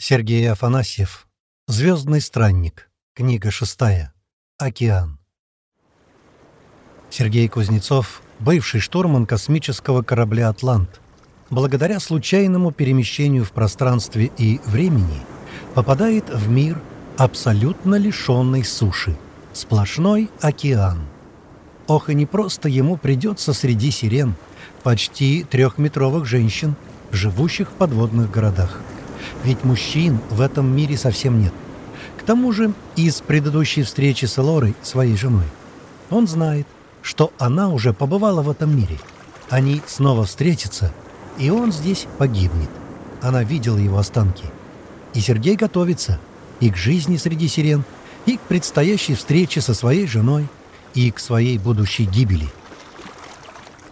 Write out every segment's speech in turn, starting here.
Сергей Афанасьев. Звездный странник. Книга шестая. Океан. Сергей Кузнецов, бывший штурман космического корабля «Атлант», благодаря случайному перемещению в пространстве и времени, попадает в мир, абсолютно лишенный суши. Сплошной океан. Ох, и не просто ему придется среди сирен, почти трехметровых женщин, живущих в подводных городах ведь мужчин в этом мире совсем нет. К тому же из предыдущей встречи с Элорой, своей женой, он знает, что она уже побывала в этом мире. Они снова встретятся, и он здесь погибнет. Она видела его останки. И Сергей готовится и к жизни среди сирен, и к предстоящей встрече со своей женой, и к своей будущей гибели.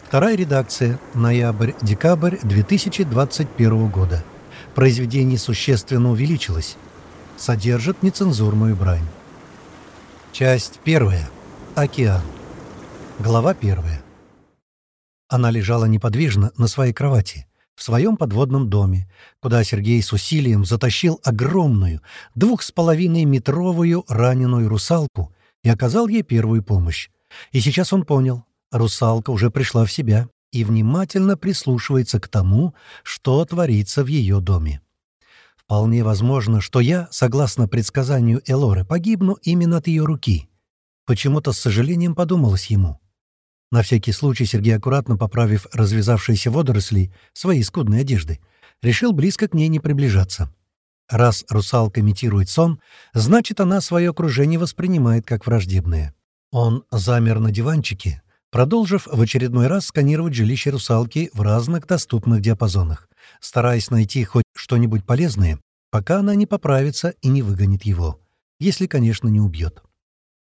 Вторая редакция. Ноябрь-декабрь 2021 года произведение существенно увеличилось. Содержит нецензурную брань. Часть первая. Океан. Глава первая. Она лежала неподвижно на своей кровати, в своем подводном доме, куда Сергей с усилием затащил огромную, двух с половиной метровую раненую русалку и оказал ей первую помощь. И сейчас он понял, русалка уже пришла в себя и внимательно прислушивается к тому, что творится в ее доме. Вполне возможно, что я, согласно предсказанию Элоры, погибну именно от ее руки. Почему-то с сожалением подумалось ему. На всякий случай Сергей, аккуратно поправив развязавшиеся водоросли своей скудной одежды, решил близко к ней не приближаться. Раз русалка имитирует сон, значит, она свое окружение воспринимает как враждебное. Он замер на диванчике, продолжив в очередной раз сканировать жилище русалки в разных доступных диапазонах, стараясь найти хоть что-нибудь полезное, пока она не поправится и не выгонит его, если, конечно, не убьет.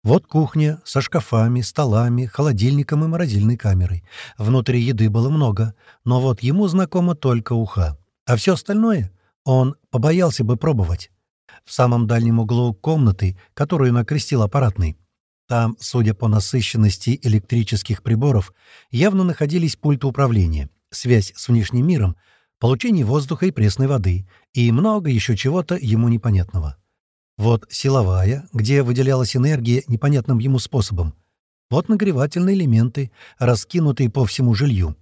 Вот кухня со шкафами, столами, холодильником и морозильной камерой. Внутри еды было много, но вот ему знакомо только уха. А все остальное он побоялся бы пробовать. В самом дальнем углу комнаты, которую накрестил аппаратный, там, судя по насыщенности электрических приборов, явно находились пульты управления, связь с внешним миром, получение воздуха и пресной воды, и много еще чего-то ему непонятного. Вот силовая, где выделялась энергия непонятным ему способом. Вот нагревательные элементы, раскинутые по всему жилью.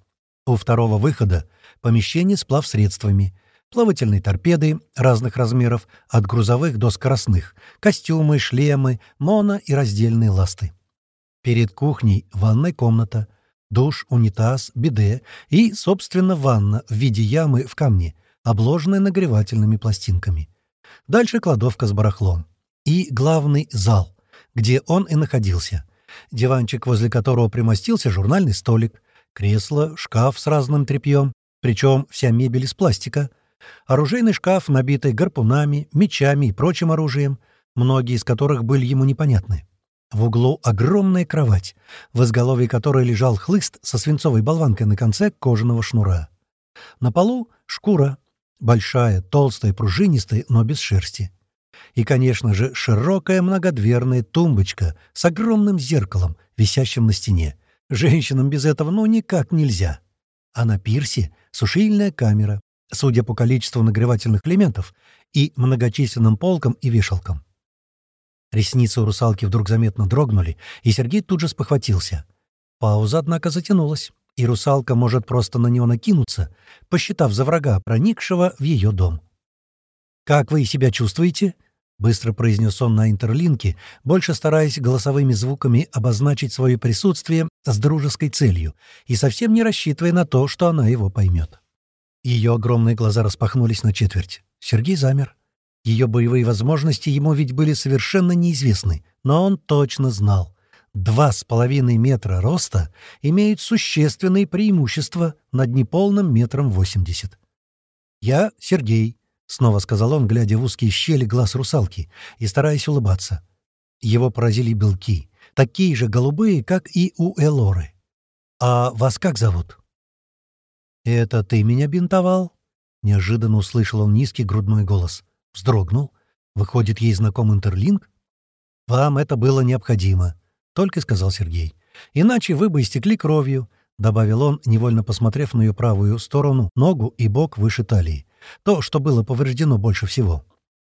У второго выхода — помещение с плавсредствами — плавательные торпеды разных размеров, от грузовых до скоростных, костюмы, шлемы, моно- и раздельные ласты. Перед кухней ванная комната, душ, унитаз, биде и, собственно, ванна в виде ямы в камне, обложенная нагревательными пластинками. Дальше кладовка с барахлом. И главный зал, где он и находился. Диванчик, возле которого примостился журнальный столик, кресло, шкаф с разным тряпьем, причем вся мебель из пластика — Оружейный шкаф, набитый гарпунами, мечами и прочим оружием, многие из которых были ему непонятны. В углу огромная кровать, в изголовье которой лежал хлыст со свинцовой болванкой на конце кожаного шнура. На полу — шкура, большая, толстая, пружинистая, но без шерсти. И, конечно же, широкая многодверная тумбочка с огромным зеркалом, висящим на стене. Женщинам без этого ну никак нельзя. А на пирсе — сушильная камера, судя по количеству нагревательных элементов и многочисленным полкам и вешалкам. Ресницы у русалки вдруг заметно дрогнули, и Сергей тут же спохватился. Пауза, однако, затянулась, и русалка может просто на него накинуться, посчитав за врага, проникшего в ее дом. «Как вы себя чувствуете?» — быстро произнес он на интерлинке, больше стараясь голосовыми звуками обозначить свое присутствие с дружеской целью и совсем не рассчитывая на то, что она его поймет. Ее огромные глаза распахнулись на четверть. Сергей замер. Ее боевые возможности ему ведь были совершенно неизвестны, но он точно знал. Два с половиной метра роста имеют существенные преимущества над неполным метром восемьдесят. «Я Сергей», — снова сказал он, глядя в узкие щели глаз русалки и стараясь улыбаться. Его поразили белки, такие же голубые, как и у Элоры. «А вас как зовут?» «Это ты меня бинтовал?» Неожиданно услышал он низкий грудной голос. Вздрогнул. Выходит, ей знаком интерлинк? «Вам это было необходимо», — только сказал Сергей. «Иначе вы бы истекли кровью», — добавил он, невольно посмотрев на ее правую сторону, ногу и бок выше талии. то, что было повреждено больше всего.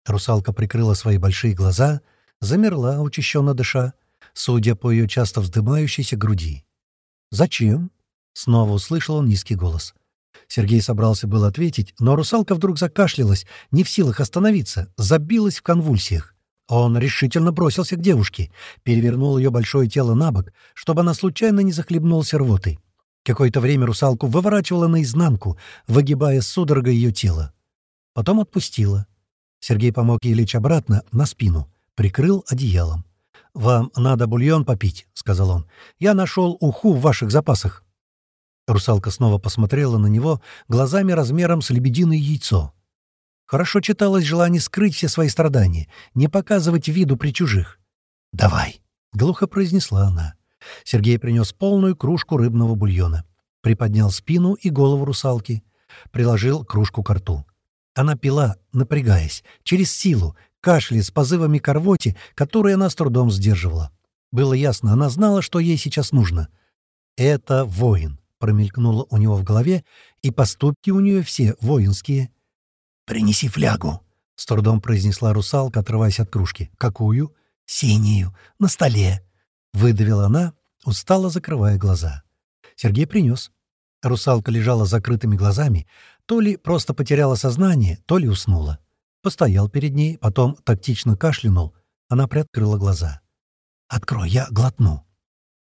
Русалка прикрыла свои большие глаза, замерла, учащенно дыша, судя по ее часто вздымающейся груди. «Зачем?» — снова услышал он низкий голос. Сергей собрался был ответить, но русалка вдруг закашлялась, не в силах остановиться, забилась в конвульсиях. Он решительно бросился к девушке, перевернул ее большое тело на бок, чтобы она случайно не захлебнулась рвотой. Какое-то время русалку выворачивала наизнанку, выгибая судорогой ее тело. Потом отпустила. Сергей помог ей лечь обратно, на спину, прикрыл одеялом. «Вам надо бульон попить», — сказал он. «Я нашел уху в ваших запасах». Русалка снова посмотрела на него глазами размером с лебединое яйцо. Хорошо читалось желание скрыть все свои страдания, не показывать виду при чужих. «Давай», — глухо произнесла она. Сергей принес полную кружку рыбного бульона. Приподнял спину и голову русалки. Приложил кружку к рту. Она пила, напрягаясь, через силу, кашляя с позывами к рвоте, которые она с трудом сдерживала. Было ясно, она знала, что ей сейчас нужно. «Это воин», — промелькнуло у него в голове, и поступки у нее все воинские. «Принеси флягу», — с трудом произнесла русалка, отрываясь от кружки. «Какую?» «Синюю. На столе», — выдавила она, устало закрывая глаза. Сергей принес. Русалка лежала с закрытыми глазами, то ли просто потеряла сознание, то ли уснула. Постоял перед ней, потом тактично кашлянул. Она приоткрыла глаза. «Открой, я глотну».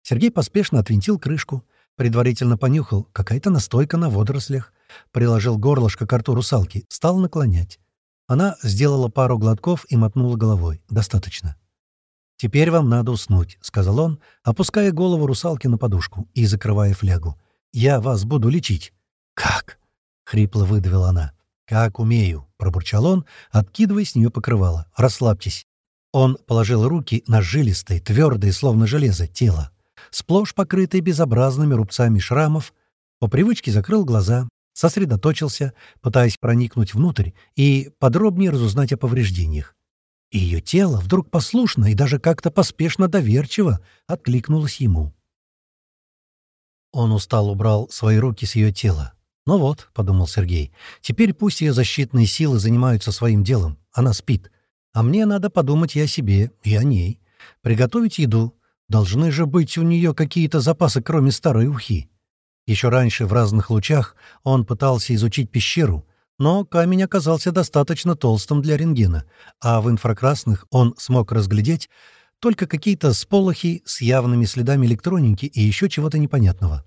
Сергей поспешно отвинтил крышку, предварительно понюхал, какая-то настойка на водорослях, приложил горлышко к рту русалки, стал наклонять. Она сделала пару глотков и мотнула головой. «Достаточно». «Теперь вам надо уснуть», — сказал он, опуская голову русалки на подушку и закрывая флягу. «Я вас буду лечить». «Как?» — хрипло выдавила она. «Как умею», — пробурчал он, откидывая с нее покрывало. «Расслабьтесь». Он положил руки на жилистое, твердое, словно железо, тело, сплошь покрытое безобразными рубцами шрамов, по привычке закрыл глаза, сосредоточился, пытаясь проникнуть внутрь и подробнее разузнать о повреждениях. И ее тело вдруг послушно и даже как-то поспешно доверчиво откликнулось ему. Он устал убрал свои руки с ее тела. «Ну вот», — подумал Сергей, — «теперь пусть ее защитные силы занимаются своим делом. Она спит. А мне надо подумать и о себе, и о ней. Приготовить еду. Должны же быть у нее какие-то запасы, кроме старой ухи». Еще раньше в разных лучах он пытался изучить пещеру, но камень оказался достаточно толстым для рентгена, а в инфракрасных он смог разглядеть только какие-то сполохи с явными следами электроники и еще чего-то непонятного.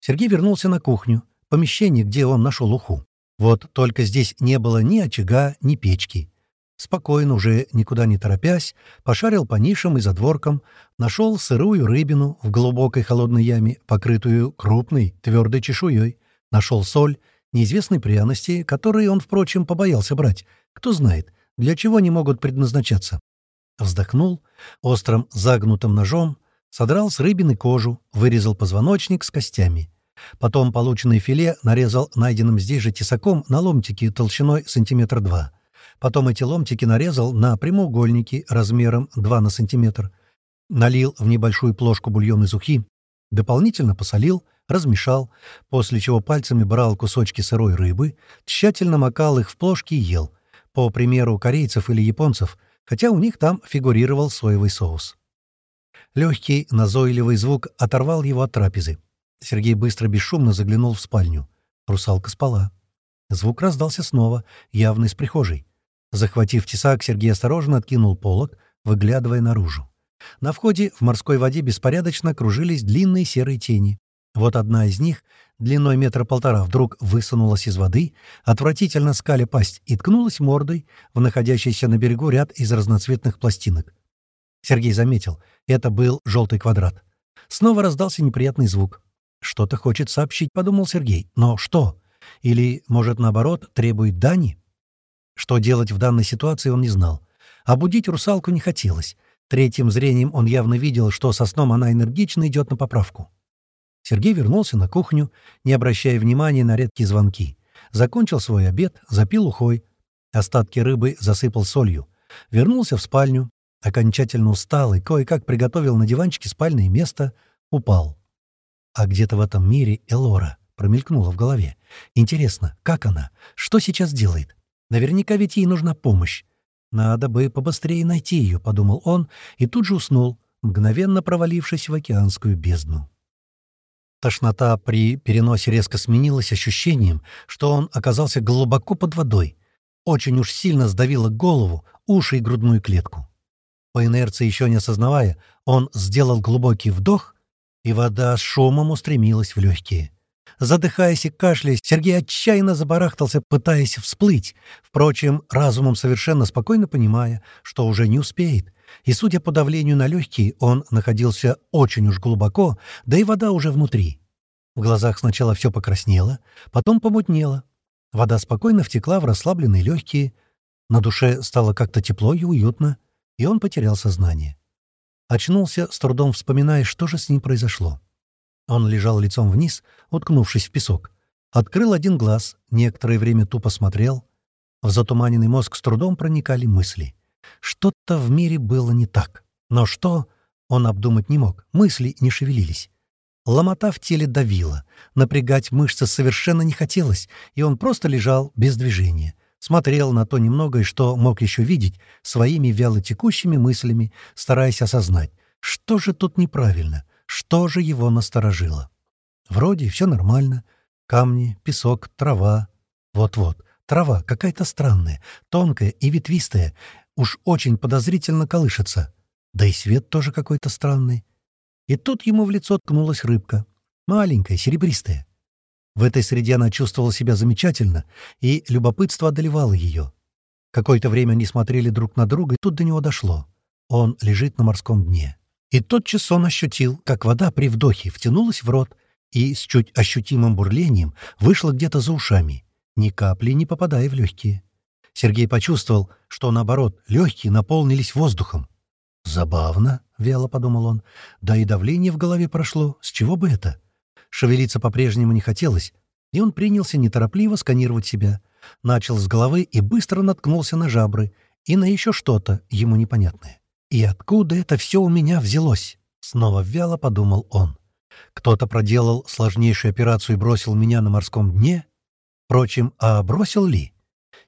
Сергей вернулся на кухню, помещение, где он нашел уху. Вот только здесь не было ни очага, ни печки. Спокойно, уже никуда не торопясь, пошарил по нишам и задворкам, нашел сырую рыбину в глубокой холодной яме, покрытую крупной твердой чешуей, нашел соль — неизвестной пряности, которые он, впрочем, побоялся брать. Кто знает, для чего они могут предназначаться. Вздохнул, острым загнутым ножом, содрал с рыбины кожу, вырезал позвоночник с костями. Потом полученное филе нарезал найденным здесь же тесаком на ломтики толщиной сантиметр два. Потом эти ломтики нарезал на прямоугольники размером 2 на сантиметр. Налил в небольшую плошку бульон из ухи, дополнительно посолил, размешал, после чего пальцами брал кусочки сырой рыбы, тщательно макал их в плошки и ел, по примеру корейцев или японцев, хотя у них там фигурировал соевый соус. Легкий, назойливый звук оторвал его от трапезы. Сергей быстро бесшумно заглянул в спальню. Русалка спала. Звук раздался снова, явно из прихожей. Захватив тесак, Сергей осторожно откинул полог, выглядывая наружу. На входе в морской воде беспорядочно кружились длинные серые тени. Вот одна из них, длиной метра полтора, вдруг высунулась из воды, отвратительно скали пасть и ткнулась мордой в находящийся на берегу ряд из разноцветных пластинок. Сергей заметил, это был желтый квадрат. Снова раздался неприятный звук. «Что-то хочет сообщить», — подумал Сергей. «Но что? Или, может, наоборот, требует дани?» Что делать в данной ситуации он не знал. А будить русалку не хотелось. Третьим зрением он явно видел, что со сном она энергично идет на поправку. Сергей вернулся на кухню, не обращая внимания на редкие звонки. Закончил свой обед, запил ухой. Остатки рыбы засыпал солью. Вернулся в спальню. Окончательно устал и кое-как приготовил на диванчике спальное место. Упал. А где-то в этом мире Элора. промелькнуло в голове. «Интересно, как она? Что сейчас делает? Наверняка ведь ей нужна помощь. Надо бы побыстрее найти ее», — подумал он, и тут же уснул, мгновенно провалившись в океанскую бездну. Тошнота при переносе резко сменилась ощущением, что он оказался глубоко под водой. Очень уж сильно сдавило голову, уши и грудную клетку. По инерции еще не осознавая, он сделал глубокий вдох, и вода с шумом устремилась в легкие. Задыхаясь и кашляясь, Сергей отчаянно забарахтался, пытаясь всплыть, впрочем, разумом совершенно спокойно понимая, что уже не успеет. И, судя по давлению на легкие, он находился очень уж глубоко, да и вода уже внутри. В глазах сначала все покраснело, потом помутнело. Вода спокойно втекла в расслабленные легкие. На душе стало как-то тепло и уютно, и он потерял сознание. Очнулся, с трудом вспоминая, что же с ним произошло. Он лежал лицом вниз, уткнувшись в песок. Открыл один глаз, некоторое время тупо смотрел. В затуманенный мозг с трудом проникали мысли. Что-то в мире было не так. Но что, он обдумать не мог, мысли не шевелились. Ломота в теле давила, напрягать мышцы совершенно не хотелось, и он просто лежал без движения. Смотрел на то немногое, что мог еще видеть, своими вялотекущими мыслями, стараясь осознать, что же тут неправильно, что же его насторожило. Вроде все нормально. Камни, песок, трава. Вот-вот, трава какая-то странная, тонкая и ветвистая, уж очень подозрительно колышется. Да и свет тоже какой-то странный. И тут ему в лицо ткнулась рыбка. Маленькая, серебристая. В этой среде она чувствовала себя замечательно, и любопытство одолевало ее. Какое-то время они смотрели друг на друга, и тут до него дошло. Он лежит на морском дне. И тотчас он ощутил, как вода при вдохе втянулась в рот и с чуть ощутимым бурлением вышла где-то за ушами, ни капли не попадая в легкие. Сергей почувствовал, что, наоборот, легкие наполнились воздухом. «Забавно», — вяло подумал он. «Да и давление в голове прошло. С чего бы это?» Шевелиться по-прежнему не хотелось, и он принялся неторопливо сканировать себя. Начал с головы и быстро наткнулся на жабры и на еще что-то ему непонятное. «И откуда это все у меня взялось?» Снова вяло подумал он. «Кто-то проделал сложнейшую операцию и бросил меня на морском дне? Впрочем, а бросил ли?»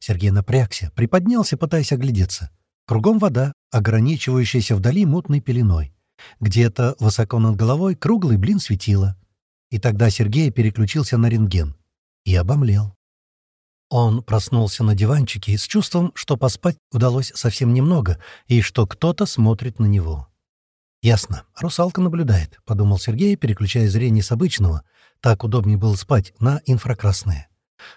Сергей напрягся, приподнялся, пытаясь оглядеться. Кругом вода, ограничивающаяся вдали мутной пеленой. Где-то высоко над головой круглый блин светила. И тогда Сергей переключился на рентген. И обомлел. Он проснулся на диванчике с чувством, что поспать удалось совсем немного, и что кто-то смотрит на него. «Ясно. Русалка наблюдает», — подумал Сергей, переключая зрение с обычного, так удобнее было спать, на инфракрасное.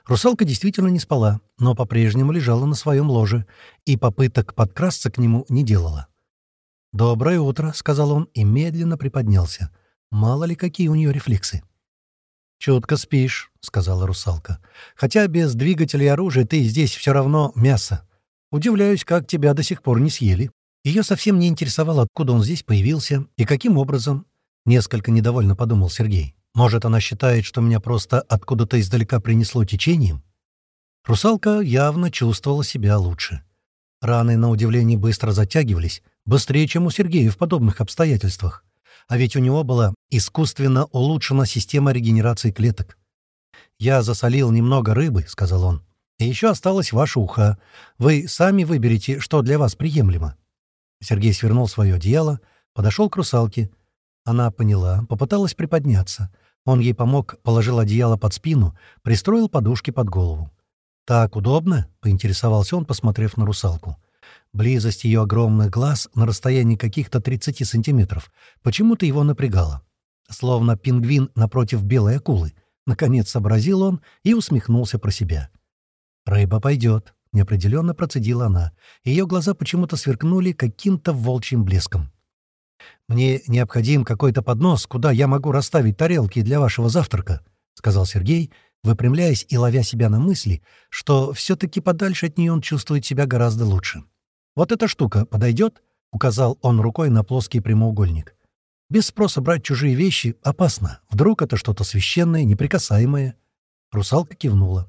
Русалка действительно не спала, но по-прежнему лежала на своем ложе и попыток подкрасться к нему не делала. «Доброе утро», — сказал он и медленно приподнялся. Мало ли какие у нее рефлексы. «Чутко спишь», — сказала русалка. «Хотя без двигателя и оружия ты здесь все равно мясо. Удивляюсь, как тебя до сих пор не съели». Ее совсем не интересовало, откуда он здесь появился и каким образом. Несколько недовольно подумал Сергей. Может, она считает, что меня просто откуда-то издалека принесло течением? Русалка явно чувствовала себя лучше. Раны, на удивление, быстро затягивались, быстрее, чем у Сергея в подобных обстоятельствах. А ведь у него была искусственно улучшена система регенерации клеток. «Я засолил немного рыбы», — сказал он. «И еще осталось ваше ухо. Вы сами выберете, что для вас приемлемо». Сергей свернул свое одеяло, подошел к русалке. Она поняла, попыталась приподняться. Он ей помог, положил одеяло под спину, пристроил подушки под голову. «Так удобно?» — поинтересовался он, посмотрев на русалку. Близость ее огромных глаз на расстоянии каких-то 30 сантиметров почему-то его напрягала. Словно пингвин напротив белой акулы. Наконец сообразил он и усмехнулся про себя. «Рыба пойдет», — неопределенно процедила она. Ее глаза почему-то сверкнули каким-то волчьим блеском. «Мне необходим какой-то поднос, куда я могу расставить тарелки для вашего завтрака», — сказал Сергей, выпрямляясь и ловя себя на мысли, что все-таки подальше от нее он чувствует себя гораздо лучше. «Вот эта штука подойдет?» — указал он рукой на плоский прямоугольник. «Без спроса брать чужие вещи опасно. Вдруг это что-то священное, неприкасаемое?» Русалка кивнула.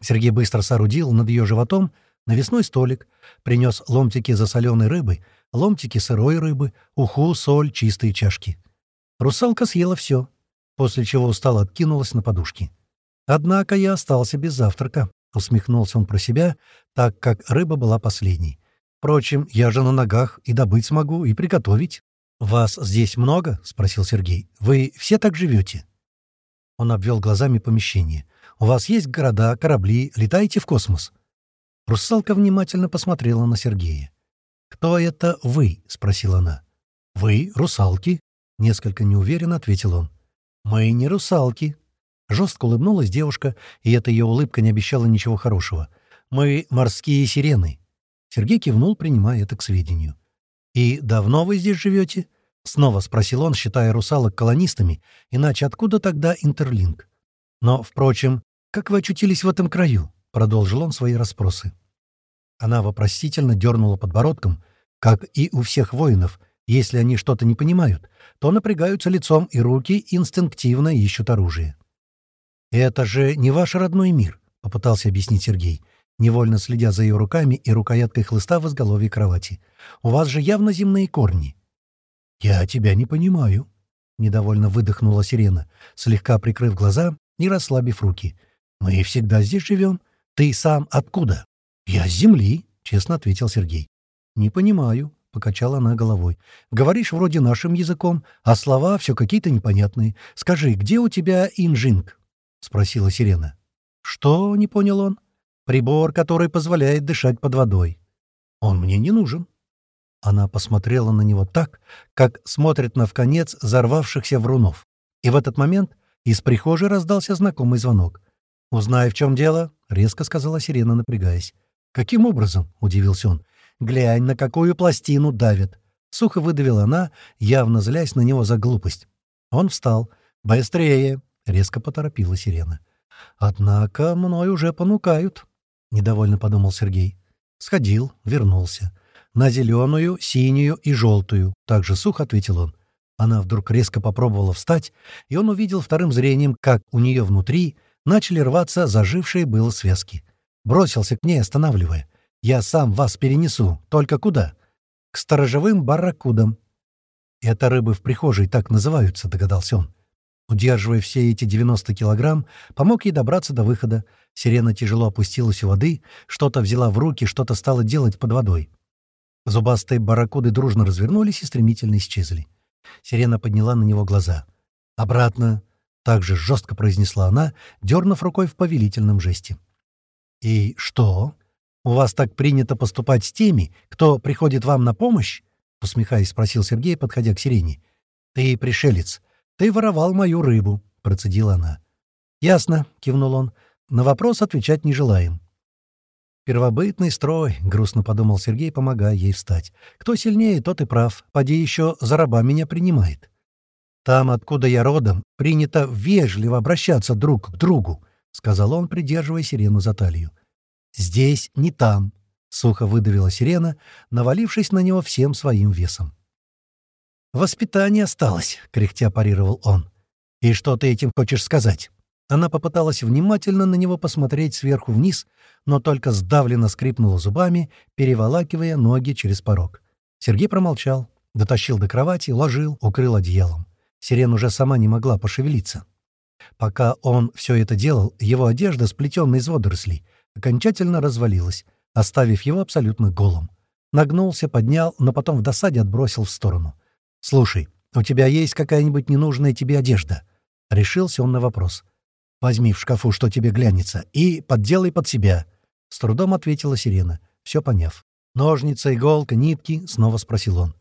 Сергей быстро соорудил над ее животом навесной столик, принес ломтики засоленой рыбы — ломтики сырой рыбы, уху, соль, чистые чашки. Русалка съела все. после чего устало откинулась на подушки. «Однако я остался без завтрака», — усмехнулся он про себя, так как рыба была последней. «Впрочем, я же на ногах и добыть смогу, и приготовить». «Вас здесь много?» — спросил Сергей. «Вы все так живете?» Он обвел глазами помещение. «У вас есть города, корабли, летаете в космос?» Русалка внимательно посмотрела на Сергея. «Кто это вы?» — спросила она. «Вы, русалки?» — несколько неуверенно ответил он. «Мы не русалки». Жестко улыбнулась девушка, и эта ее улыбка не обещала ничего хорошего. «Мы морские сирены». Сергей кивнул, принимая это к сведению. «И давно вы здесь живете?» — снова спросил он, считая русалок колонистами, иначе откуда тогда интерлинк? «Но, впрочем, как вы очутились в этом краю?» — продолжил он свои расспросы. Она вопросительно дернула подбородком, как и у всех воинов. Если они что-то не понимают, то напрягаются лицом и руки инстинктивно ищут оружие. «Это же не ваш родной мир», — попытался объяснить Сергей, невольно следя за ее руками и рукояткой хлыста в изголовье кровати. «У вас же явно земные корни». «Я тебя не понимаю», — недовольно выдохнула сирена, слегка прикрыв глаза и расслабив руки. «Мы всегда здесь живем. Ты сам откуда?» «Я с земли», — честно ответил Сергей. «Не понимаю», — покачала она головой. «Говоришь вроде нашим языком, а слова все какие-то непонятные. Скажи, где у тебя инжинг?» — спросила сирена. «Что?» — не понял он. «Прибор, который позволяет дышать под водой. Он мне не нужен». Она посмотрела на него так, как смотрит на вконец взорвавшихся врунов. И в этот момент из прихожей раздался знакомый звонок. «Узнай, в чем дело», — резко сказала сирена, напрягаясь. «Каким образом?» — удивился он. «Глянь, на какую пластину давит!» Сухо выдавила она, явно злясь на него за глупость. Он встал. «Быстрее!» — резко поторопила сирена. «Однако мной уже понукают», — недовольно подумал Сергей. Сходил, вернулся. «На зеленую, синюю и желтую», — также сухо ответил он. Она вдруг резко попробовала встать, и он увидел вторым зрением, как у нее внутри начали рваться зажившие было связки. Бросился к ней, останавливая. «Я сам вас перенесу. Только куда?» «К сторожевым барракудам». «Это рыбы в прихожей так называются», — догадался он. Удерживая все эти 90 килограмм, помог ей добраться до выхода. Сирена тяжело опустилась у воды, что-то взяла в руки, что-то стала делать под водой. Зубастые барракуды дружно развернулись и стремительно исчезли. Сирена подняла на него глаза. «Обратно!» — также жестко произнесла она, дернув рукой в повелительном жесте. «И что? У вас так принято поступать с теми, кто приходит вам на помощь?» — усмехаясь, спросил Сергей, подходя к сирене. «Ты пришелец. Ты воровал мою рыбу», — процедила она. «Ясно», — кивнул он. «На вопрос отвечать не желаем». «Первобытный строй», — грустно подумал Сергей, помогая ей встать. «Кто сильнее, тот и прав. Поди еще за раба меня принимает». «Там, откуда я родом, принято вежливо обращаться друг к другу», — сказал он, придерживая сирену за талию. «Здесь не там», — сухо выдавила сирена, навалившись на него всем своим весом. «Воспитание осталось», — кряхтя парировал он. «И что ты этим хочешь сказать?» Она попыталась внимательно на него посмотреть сверху вниз, но только сдавленно скрипнула зубами, переволакивая ноги через порог. Сергей промолчал, дотащил до кровати, ложил, укрыл одеялом. Сирена уже сама не могла пошевелиться. Пока он все это делал, его одежда, сплетенная из водорослей, окончательно развалилась, оставив его абсолютно голым. Нагнулся, поднял, но потом в досаде отбросил в сторону. «Слушай, у тебя есть какая-нибудь ненужная тебе одежда?» Решился он на вопрос. «Возьми в шкафу, что тебе глянется, и подделай под себя», — с трудом ответила сирена, все поняв. «Ножница, иголка, нитки?» — снова спросил он.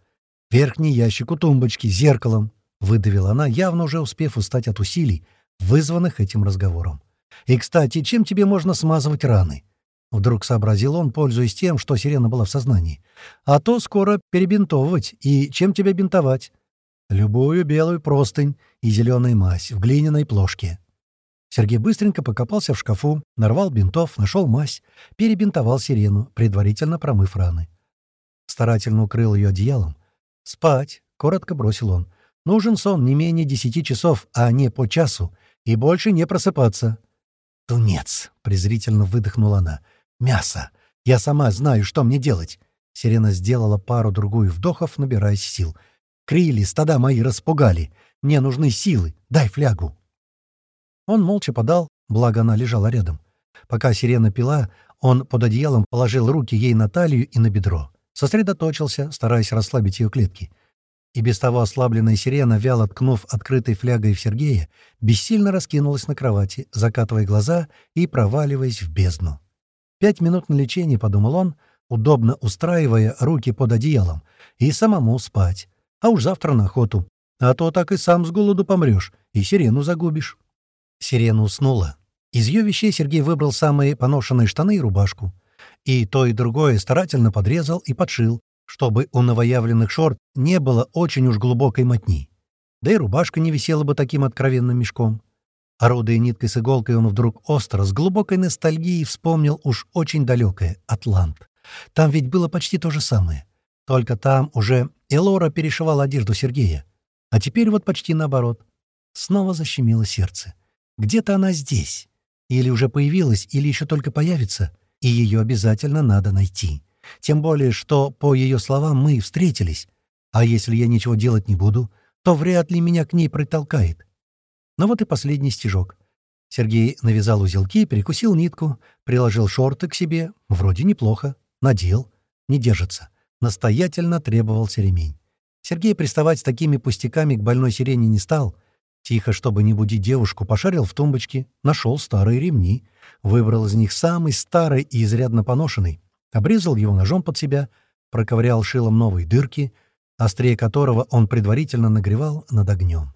«Верхний ящик у тумбочки, зеркалом», — выдавила она, явно уже успев устать от усилий, вызванных этим разговором. «И, кстати, чем тебе можно смазывать раны?» Вдруг сообразил он, пользуясь тем, что сирена была в сознании. «А то скоро перебинтовывать. И чем тебе бинтовать?» «Любую белую простынь и зеленая мазь в глиняной плошке». Сергей быстренько покопался в шкафу, нарвал бинтов, нашел мазь, перебинтовал сирену, предварительно промыв раны. Старательно укрыл ее одеялом. «Спать», — коротко бросил он. «Нужен сон не менее десяти часов, а не по часу, и больше не просыпаться». «Тунец!» — презрительно выдохнула она. «Мясо! Я сама знаю, что мне делать!» Сирена сделала пару-другую вдохов, набираясь сил. «Крили, стада мои распугали. Мне нужны силы. Дай флягу». Он молча подал, благо она лежала рядом. Пока сирена пила, он под одеялом положил руки ей на талию и на бедро. Сосредоточился, стараясь расслабить ее клетки. И без того ослабленная сирена, вяло ткнув открытой флягой в Сергея, бессильно раскинулась на кровати, закатывая глаза и проваливаясь в бездну. Пять минут на лечение, подумал он, удобно устраивая руки под одеялом, и самому спать. А уж завтра на охоту. А то так и сам с голоду помрешь, и сирену загубишь. Сирена уснула. Из ее вещей Сергей выбрал самые поношенные штаны и рубашку. И то, и другое старательно подрезал и подшил, чтобы у новоявленных шорт не было очень уж глубокой мотни. Да и рубашка не висела бы таким откровенным мешком. Орудуя ниткой с иголкой, он вдруг остро, с глубокой ностальгией вспомнил уж очень далекое — Атлант. Там ведь было почти то же самое. Только там уже Элора перешивала одежду Сергея. А теперь вот почти наоборот. Снова защемило сердце. Где-то она здесь. Или уже появилась, или еще только появится. И ее обязательно надо найти. Тем более, что, по ее словам, мы встретились. А если я ничего делать не буду, то вряд ли меня к ней притолкает. Но вот и последний стежок. Сергей навязал узелки, перекусил нитку, приложил шорты к себе. Вроде неплохо. Надел. Не держится. Настоятельно требовался ремень. Сергей приставать с такими пустяками к больной сирене не стал. Тихо, чтобы не будить девушку, пошарил в тумбочке, нашел старые ремни, выбрал из них самый старый и изрядно поношенный, обрезал его ножом под себя, проковырял шилом новые дырки, острее которого он предварительно нагревал над огнем.